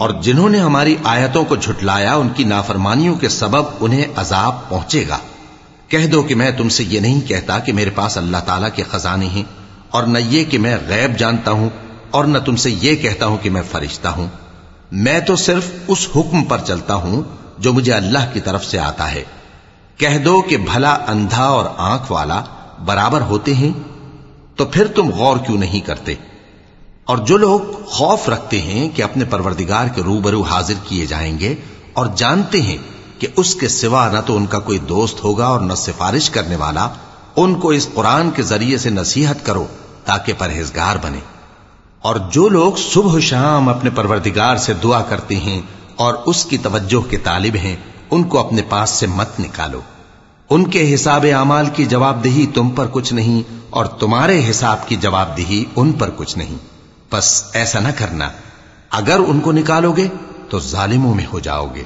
और जिन्होंने हमारी आयतों को झुटलाया उनकी नाफरमानियों के सबब उन्हें अजाब पहुंचेगा। कह दो कि मैं तुमसे ये नहीं कहता कि मेरे पास अल्लाह ताला के खजाने हैं, और न ये कि मैं गैब जानता हूँ, और न तुमसे ये कहता हूँ कि मैं फरिश्ता हूँ। मैं तो सिर्फ़ उस हुक्म पर चलता हूँ, जो मुझे अल्लाह की तरफ़ से आता है। कह दो कि भला अंधा और आँख वाला बराबर होते हैं तो फिर तुम गौर क्यों नहीं करते? और जो लोग खौफ रखते हैं कि अपने परवरदिगार के रूबरू हाजिर किए जाएँगे और जानते हैं कि उसके सिवा न तो उनका कोई दोस्त होगा और न सिफारिश करने वाला, उनको इस कुरान के ज़रिए से नसीहत करो ताकि परहेजगार बने। और जो लोग सुबह शाम अपने परवरदिगार से दुआ करते हैं और उसकी तवज्जो के तालिब हैं, उनको अपने पास से मत निकालो। उनके हिसाब अमाल की जवाबदेही तुम पर कुछ नहीं और तुम्हारे हिसाब की जवाबदेही उन पर कुछ नहीं। बस ऐसा न करना अगर उनको निकालोगे तो जालिमों में हो जाओगे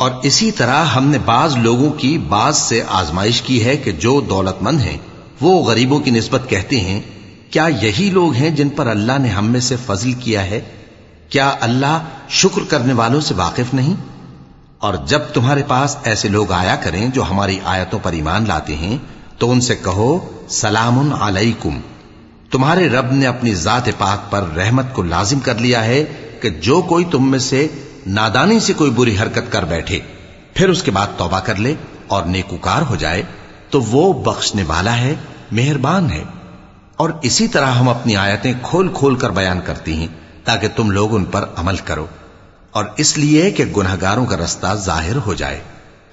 और इसी तरह हमने बाज लोगों की बाज से आजमाइश की है कि जो दौलतमंद हैं वो गरीबों की निस्बत कहते हैं क्या यही लोग हैं जिन पर अल्लाह ने हम में से फजल किया है क्या अल्लाह शुक्र करने वालों से वाकिफ नहीं और जब तुम्हारे पास ऐसे लोग आया करें जो हमारी आयतों पर ईमान लाते हैं तो उनसे कहो सलामुन अलैकुम तुम्हारे रब ने अपनी जात पाक पर रहमत को लाजिम कर लिया है कि जो कोई तुम में से नादानी से कोई बुरी हरकत कर बैठे फिर उसके बाद तौबा कर ले और नेकुकार हो जाए तो वो बख्शने वाला है मेहरबान है और इसी तरह हम अपनी आयतें खोल खोल कर बयान करती हैं ताकि तुम लोग उन पर अमल करो और इसलिए कि गुनहगारों का रास्ता जाहिर हो जाए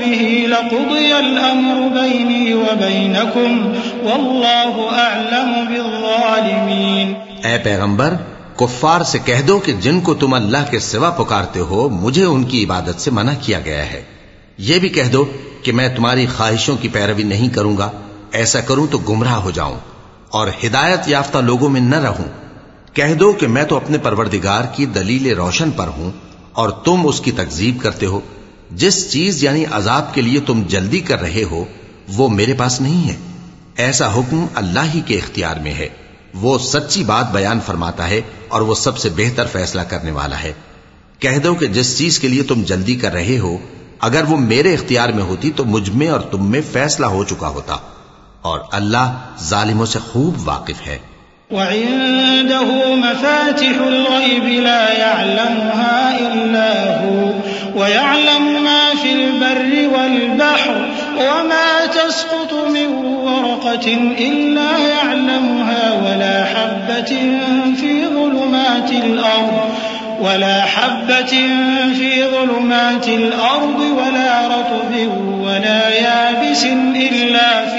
बिही लक़ुदिय अल-अम्रु बैनी व बैनकुम वल्लाहु अअलमु बिज़्ज़ालिमीन ए पैगंबर कुफ्फार से कह दो कि जिनको तुम अल्लाह के सिवा पुकारते हो मुझे उनकी इबादत से मना किया गया है यह भी कह दो कि मैं तुम्हारी ख्वाहिशों की पैरवी नहीं करूंगा ऐसा करूं तो गुमराह हो जाऊं और हिदायत याफ्ता लोगों में न रहूँ। कह दो कि मैं तो अपने परवरदिगार की दलील रोशन पर हूँ और तुम उसकी तकजीब करते हो। जिस चीज़ यानी अजाब के लिए तुम जल्दी कर रहे हो, वो मेरे पास नहीं है। ऐसा हुक्म अल्लाह ही के इख्तियार में है। वो सच्ची बात बयान फरमाता है और वो सबसे बेहतर फैसला करने वाला है। कह दो कि जिस चीज़ के लिए तुम जल्दी कर रहे हो, अगर वो मेरे इख्तियार में होती तो मुझमें और तुम में फैसला हो चुका होता। और अल्लाह जालिमों से खूब वाकिफ है वला हब्बतिन फी ज़ुलुमातिल अर्द वला रतबिन वला याबिसिन इल्ला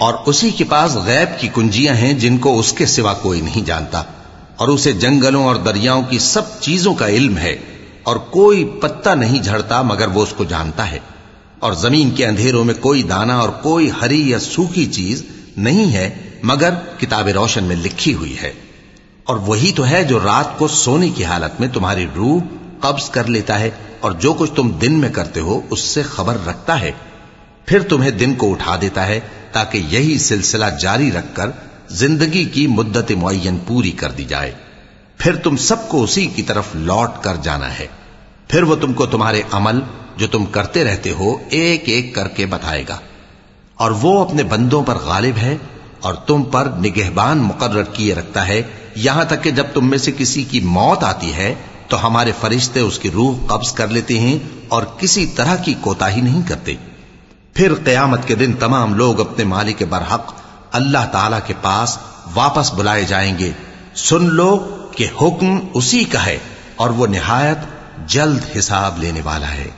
और उसी के पास गैब की कुंजियां हैं जिनको उसके सिवा कोई नहीं जानता और उसे जंगलों और दरियाओं की सब चीजों का इल्म है और कोई पत्ता नहीं झड़ता मगर वो उसको जानता है और जमीन के अंधेरों में कोई दाना और कोई हरी या सूखी चीज नहीं है मगर किताब रोशन में लिखी हुई है और वही तो है जो रात को सोने की हालत में तुम्हारी रूह कब्ज कर लेता है और जो कुछ तुम दिन में करते हो, उससे खबर रखता है। फिर तुम्हें दिन को उठा देता है, ताकि यही सिलसिला जारी रखकर ज़िंदगी की मुद्दत मुन पूरी कर दी जाए। फिर तुम सबको उसी की तरफ़ लौट कर जाना है। फिर वो तुमको तुम्हारे अमल, जो तुम करते रहते हो एक एक करके बताएगा। और वो अपने बंदों पर गालिब है, और तुम पर निगहबान मुकर्र किए रखता है। यहाँ तक कि जब तुम में से किसी की मौत आती है तो हमारे फरिश्ते उसकी रूह कब्ज कर लेते हैं और किसी तरह की कोताही नहीं करते। फिर कयामत के दिन तमाम लोग अपने मालिक बरहक अल्लाह ताला के पास वापस बुलाए जाएँगे। सुन लो कि हुक्म उसी का है और वो निहायत जल्द हिसाब लेने वाला है।